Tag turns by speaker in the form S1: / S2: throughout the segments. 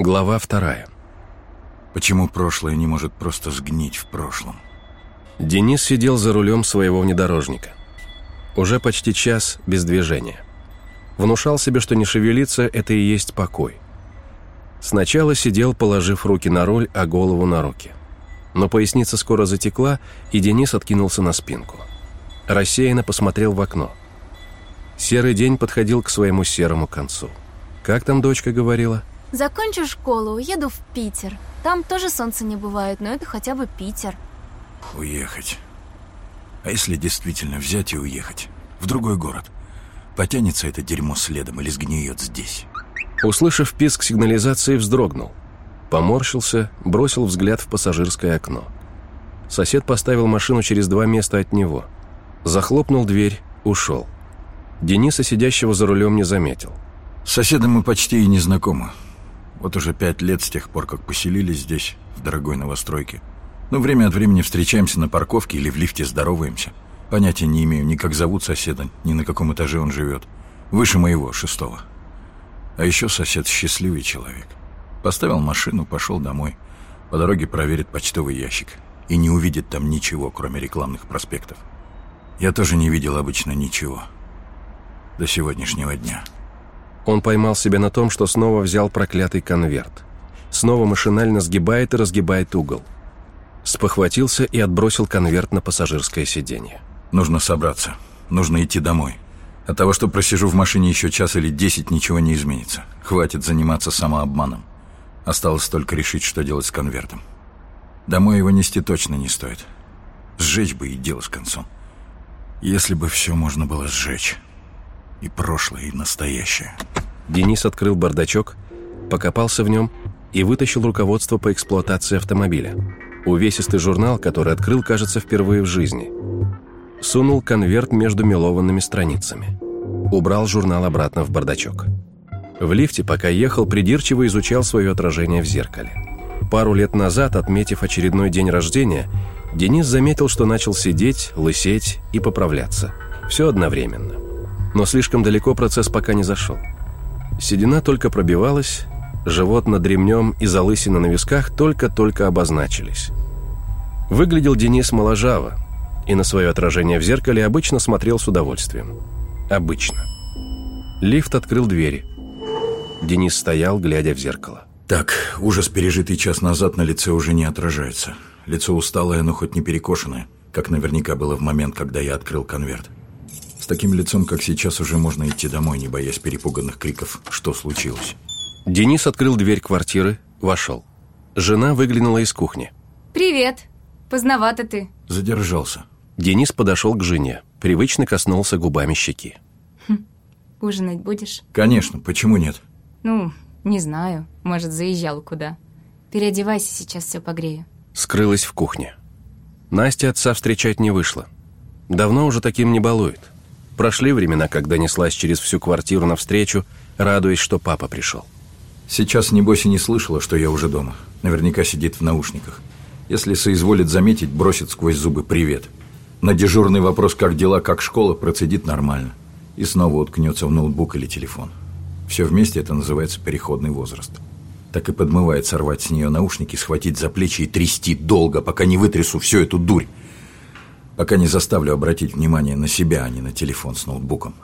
S1: Глава вторая.
S2: Почему прошлое не может просто сгнить в прошлом?
S1: Денис сидел за рулем своего внедорожника. Уже почти час без движения. Внушал себе, что не шевелиться – это и есть покой. Сначала сидел, положив руки на руль, а голову на руки. Но поясница скоро затекла, и Денис откинулся на спинку. Рассеянно посмотрел в окно. Серый день подходил к своему серому концу. Как там дочка говорила –
S3: Закончу школу, уеду в Питер. Там тоже солнца не бывает, но это хотя бы Питер.
S2: Уехать. А если действительно взять и уехать? В другой город. Потянется это дерьмо следом или сгниет здесь?
S1: Услышав писк сигнализации, вздрогнул. Поморщился, бросил взгляд в пассажирское окно. Сосед поставил машину через два места от него. Захлопнул дверь, ушел. Дениса, сидящего за рулем, не заметил.
S2: С соседом мы почти и не знакомы. Вот уже пять лет с тех пор, как поселились здесь, в дорогой новостройке. Но время от времени встречаемся на парковке или в лифте здороваемся. Понятия не имею ни как зовут соседа, ни на каком этаже он живет. Выше моего, шестого. А еще сосед счастливый человек. Поставил машину, пошел домой. По дороге проверит почтовый ящик. И не увидит там ничего, кроме рекламных проспектов. Я тоже не видел обычно ничего. До сегодняшнего дня.
S1: Он поймал себя на том, что снова взял проклятый конверт. Снова машинально сгибает и разгибает угол. Спохватился и отбросил конверт на пассажирское сиденье.
S2: Нужно собраться. Нужно идти домой. От того, что просижу в машине еще час или десять, ничего не изменится. Хватит заниматься самообманом. Осталось только решить, что делать с конвертом. Домой его нести точно не стоит. Сжечь бы и дело с концом. Если бы все можно было сжечь. И прошлое, и настоящее.
S1: Денис открыл бардачок, покопался в нем и вытащил руководство по эксплуатации автомобиля. Увесистый журнал, который открыл, кажется, впервые в жизни. Сунул конверт между мелованными страницами. Убрал журнал обратно в бардачок. В лифте, пока ехал, придирчиво изучал свое отражение в зеркале. Пару лет назад, отметив очередной день рождения, Денис заметил, что начал сидеть, лысеть и поправляться. Все одновременно. Но слишком далеко процесс пока не зашел. Седина только пробивалась, живот над ремнем и залысина на висках только-только обозначились. Выглядел Денис моложаво, и на свое отражение в зеркале обычно смотрел с удовольствием. Обычно. Лифт открыл двери. Денис стоял, глядя в зеркало.
S2: Так, ужас, пережитый час назад, на лице уже не отражается. Лицо усталое, но хоть не перекошенное, как наверняка было в момент, когда я открыл конверт таким лицом, как сейчас, уже можно идти домой, не боясь перепуганных криков «Что случилось?».
S1: Денис открыл дверь квартиры, вошел. Жена выглянула из кухни.
S3: «Привет. Поздновато ты».
S2: Задержался.
S1: Денис подошел к жене, привычно коснулся губами щеки.
S3: Хм. «Ужинать будешь?»
S2: «Конечно. Почему нет?»
S3: «Ну, не знаю. Может, заезжал куда. Переодевайся, сейчас все погрею».
S1: Скрылась в кухне. Настя отца встречать не вышла. Давно уже таким не балует. Прошли времена, когда неслась через всю квартиру навстречу, радуясь, что папа пришел.
S2: Сейчас, небось, и не слышала, что я уже дома. Наверняка сидит в наушниках. Если соизволит заметить, бросит сквозь зубы «привет». На дежурный вопрос «как дела, как школа» процедит нормально. И снова уткнется в ноутбук или телефон. Все вместе это называется переходный возраст. Так и подмывает сорвать с нее наушники, схватить за плечи и трясти долго, пока не вытрясу всю эту дурь пока не заставлю обратить внимание на себя, а не на телефон с ноутбуком.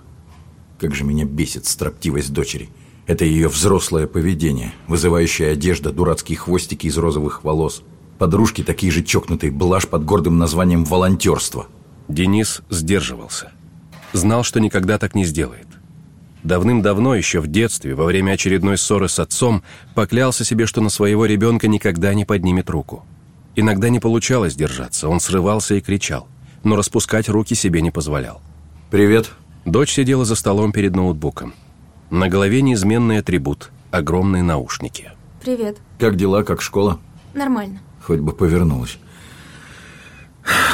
S2: Как же меня бесит строптивость дочери. Это ее взрослое поведение, вызывающая одежда, дурацкие хвостики из розовых волос. Подружки такие же чокнутые, блажь под гордым названием волонтерство.
S1: Денис сдерживался. Знал, что никогда так не сделает. Давным-давно, еще в детстве, во время очередной ссоры с отцом, поклялся себе, что на своего ребенка никогда не поднимет руку. Иногда не получалось держаться, он срывался и кричал но распускать руки себе не позволял.
S2: «Привет».
S1: Дочь сидела за столом перед ноутбуком. На голове неизменный атрибут – огромные наушники.
S3: «Привет».
S2: «Как дела, как школа?»
S3: «Нормально».
S2: Хоть бы повернулась.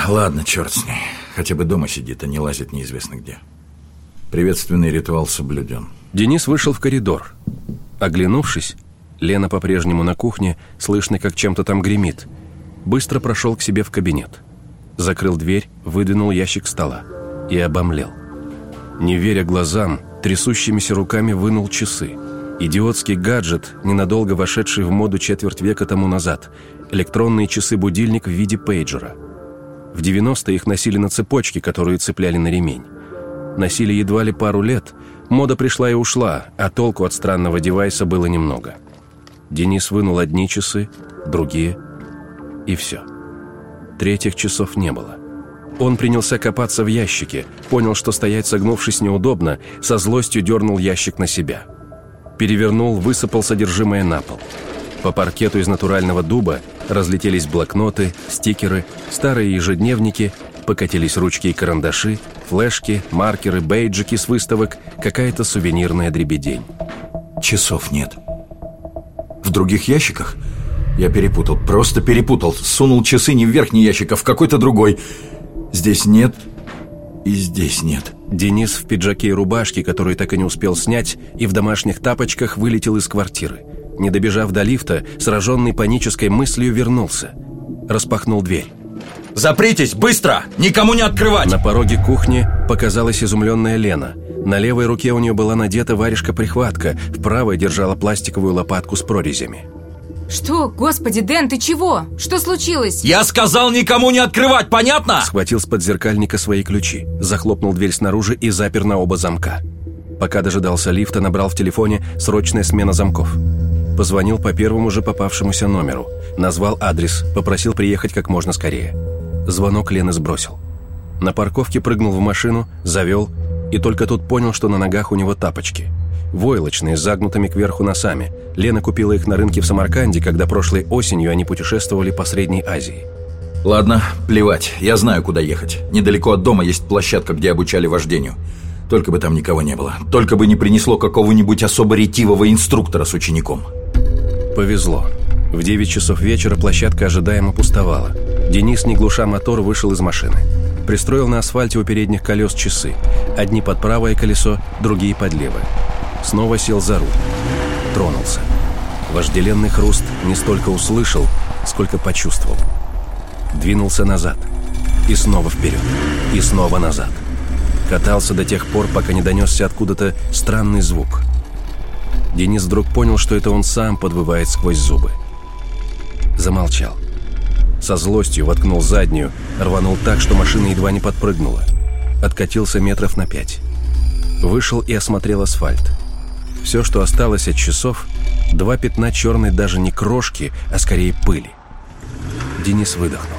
S2: Ладно, черт с ней. Хотя бы дома сидит, а не лазит неизвестно где. Приветственный ритуал соблюден.
S1: Денис вышел в коридор. Оглянувшись, Лена по-прежнему на кухне, слышно, как чем-то там гремит. Быстро прошел к себе в кабинет закрыл дверь, выдвинул ящик стола и обомлел. Не веря глазам, трясущимися руками вынул часы. Идиотский гаджет, ненадолго вошедший в моду четверть века тому назад. Электронные часы-будильник в виде пейджера. В 90-е их носили на цепочке, которую цепляли на ремень. Носили едва ли пару лет, мода пришла и ушла, а толку от странного девайса было немного. Денис вынул одни часы, другие, и все. Третьих часов не было. Он принялся копаться в ящике, понял, что стоять согнувшись неудобно, со злостью дернул ящик на себя – перевернул, высыпал содержимое на пол. По паркету из натурального дуба разлетелись блокноты, стикеры, старые ежедневники, покатились ручки и карандаши, флешки, маркеры, бейджики с выставок, какая-то сувенирная дребедень.
S2: Часов нет. В других ящиках? Я перепутал, просто перепутал. Сунул часы не в верхний ящик, а в какой-то другой. Здесь нет и здесь нет.
S1: Денис в пиджаке и рубашке, которую так и не успел снять, и в домашних тапочках вылетел из квартиры. Не добежав до лифта, сраженный панической мыслью вернулся. Распахнул дверь.
S2: «Запритесь! Быстро! Никому не открывать!»
S1: На пороге кухни показалась изумленная Лена. На левой руке у нее была надета варежка-прихватка, в правой держала пластиковую лопатку с прорезями.
S3: Что? Господи, Дэн, ты чего? Что случилось?
S2: Я сказал никому не открывать, понятно?
S1: Схватил с подзеркальника свои ключи, захлопнул дверь снаружи и запер на оба замка. Пока дожидался лифта, набрал в телефоне срочная смена замков. Позвонил по первому же попавшемуся номеру. Назвал адрес, попросил приехать как можно скорее. Звонок Лены сбросил. На парковке прыгнул в машину, завел, и только тут понял, что на ногах у него тапочки – Войлочные, с загнутыми кверху носами. Лена купила их на рынке в Самарканде, когда прошлой осенью они путешествовали по Средней Азии.
S2: Ладно, плевать, я знаю, куда ехать. Недалеко от дома есть площадка, где обучали вождению. Только бы там никого не было. Только бы не принесло какого-нибудь особо ретивого инструктора с учеником.
S1: Повезло. В 9 часов вечера площадка ожидаемо пустовала. Денис, не глуша мотор, вышел из машины. Пристроил на асфальте у передних колес часы. Одни под правое колесо, другие под левое. Снова сел за руль. Тронулся. Вожделенный хруст не столько услышал, сколько почувствовал. Двинулся назад. И снова вперед. И снова назад. Катался до тех пор, пока не донесся откуда-то странный звук. Денис вдруг понял, что это он сам подвывает сквозь зубы. Замолчал. Со злостью воткнул заднюю, рванул так, что машина едва не подпрыгнула. Откатился метров на пять. Вышел и осмотрел асфальт. Все, что осталось от часов, два пятна черной даже не крошки, а скорее пыли. Денис выдохнул,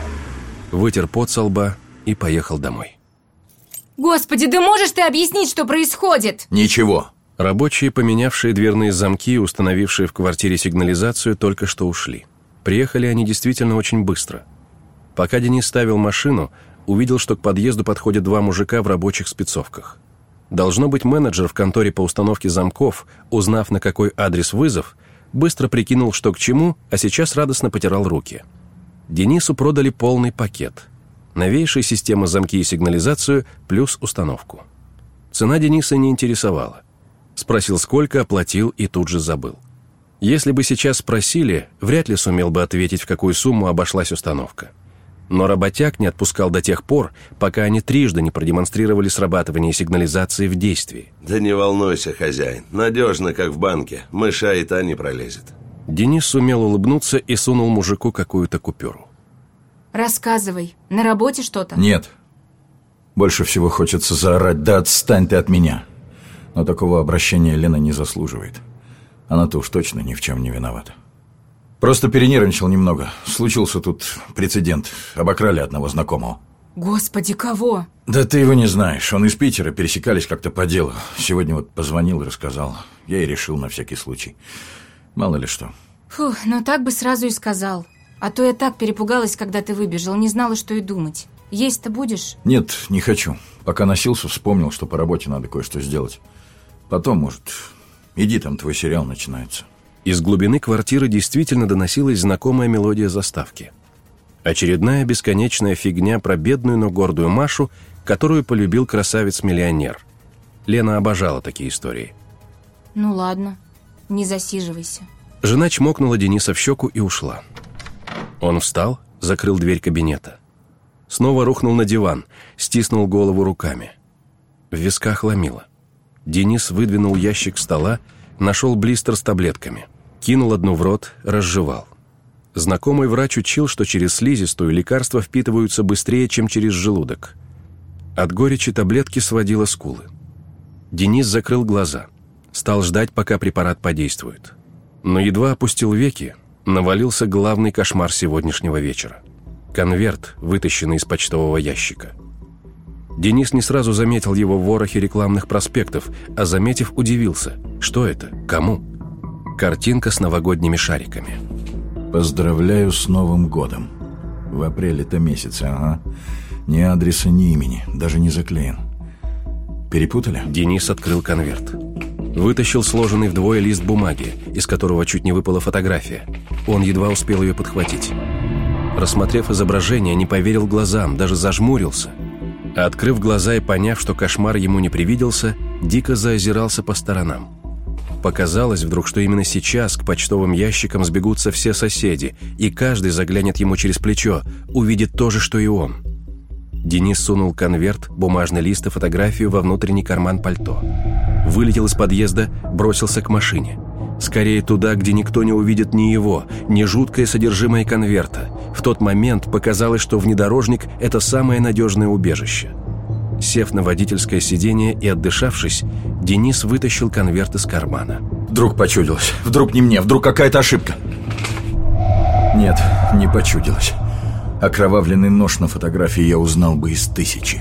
S1: вытер пот со лба и поехал домой.
S3: Господи, да можешь ты объяснить, что происходит?
S2: Ничего.
S1: Рабочие, поменявшие дверные замки и установившие в квартире сигнализацию, только что ушли. Приехали они действительно очень быстро. Пока Денис ставил машину, увидел, что к подъезду подходят два мужика в рабочих спецовках. Должно быть, менеджер в конторе по установке замков, узнав, на какой адрес вызов, быстро прикинул, что к чему, а сейчас радостно потирал руки. Денису продали полный пакет. Новейшая система замки и сигнализацию плюс установку. Цена Дениса не интересовала. Спросил, сколько, оплатил и тут же забыл. Если бы сейчас спросили, вряд ли сумел бы ответить, в какую сумму обошлась установка но работяг не отпускал до тех пор, пока они трижды не продемонстрировали срабатывание сигнализации в действии.
S4: «Да не волнуйся, хозяин. Надежно, как в банке. Мыша и та не пролезет».
S1: Денис сумел улыбнуться и сунул мужику какую-то купюру.
S3: «Рассказывай. На работе что-то?»
S2: «Нет. Больше всего хочется заорать, да отстань ты от меня. Но такого обращения Лена не заслуживает. Она-то уж точно ни в чем не виновата». Просто перенервничал немного. Случился тут прецедент. Обокрали одного знакомого.
S3: Господи, кого?
S2: Да ты его не знаешь. Он из Питера, пересекались как-то по делу. Сегодня вот позвонил и рассказал. Я и решил на всякий случай. Мало ли что.
S3: Фух, но так бы сразу и сказал. А то я так перепугалась, когда ты выбежал, не знала, что и думать. Есть-то будешь?
S2: Нет, не хочу. Пока носился, вспомнил, что по работе надо кое-что сделать. Потом, может, иди, там твой сериал начинается.
S1: Из глубины квартиры действительно доносилась знакомая мелодия заставки. Очередная бесконечная фигня про бедную, но гордую Машу, которую полюбил красавец-миллионер. Лена обожала такие истории.
S3: Ну ладно, не засиживайся.
S1: Жена чмокнула Дениса в щеку и ушла. Он встал, закрыл дверь кабинета. Снова рухнул на диван, стиснул голову руками. В висках ломило. Денис выдвинул ящик стола, нашел блистер с таблетками. Кинул одну в рот, разжевал. Знакомый врач учил, что через слизистую лекарства впитываются быстрее, чем через желудок. От горечи таблетки сводило скулы. Денис закрыл глаза. Стал ждать, пока препарат подействует. Но едва опустил веки, навалился главный кошмар сегодняшнего вечера. Конверт, вытащенный из почтового ящика. Денис не сразу заметил его в ворохе рекламных проспектов, а заметив, удивился. Что это? Кому? Картинка с новогодними шариками.
S2: Поздравляю с Новым годом. В апреле-то месяце, ага. Ни адреса, ни имени, даже не заклеен. Перепутали?
S1: Денис открыл конверт. Вытащил сложенный вдвое лист бумаги, из которого чуть не выпала фотография. Он едва успел ее подхватить. Рассмотрев изображение, не поверил глазам, даже зажмурился. А открыв глаза и поняв, что кошмар ему не привиделся, дико заозирался по сторонам. Показалось вдруг, что именно сейчас к почтовым ящикам сбегутся все соседи, и каждый заглянет ему через плечо, увидит то же, что и он. Денис сунул конверт, бумажный лист и фотографию во внутренний карман пальто. Вылетел из подъезда, бросился к машине. Скорее туда, где никто не увидит ни его, ни жуткое содержимое конверта. В тот момент показалось, что внедорожник – это самое надежное убежище. Сев на водительское сиденье и отдышавшись, Денис вытащил конверт из кармана.
S2: Вдруг почудилось. Вдруг не мне, вдруг какая-то ошибка. Нет, не почудилось. Окровавленный нож на фотографии я узнал бы из тысячи.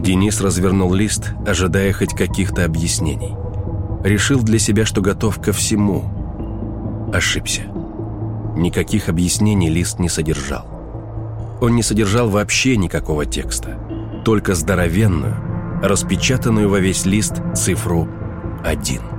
S1: Денис развернул лист, ожидая хоть каких-то объяснений. Решил для себя, что готов ко всему. Ошибся. Никаких объяснений лист не содержал. Он не содержал вообще никакого текста, только здоровенную, распечатанную во весь лист цифру «один».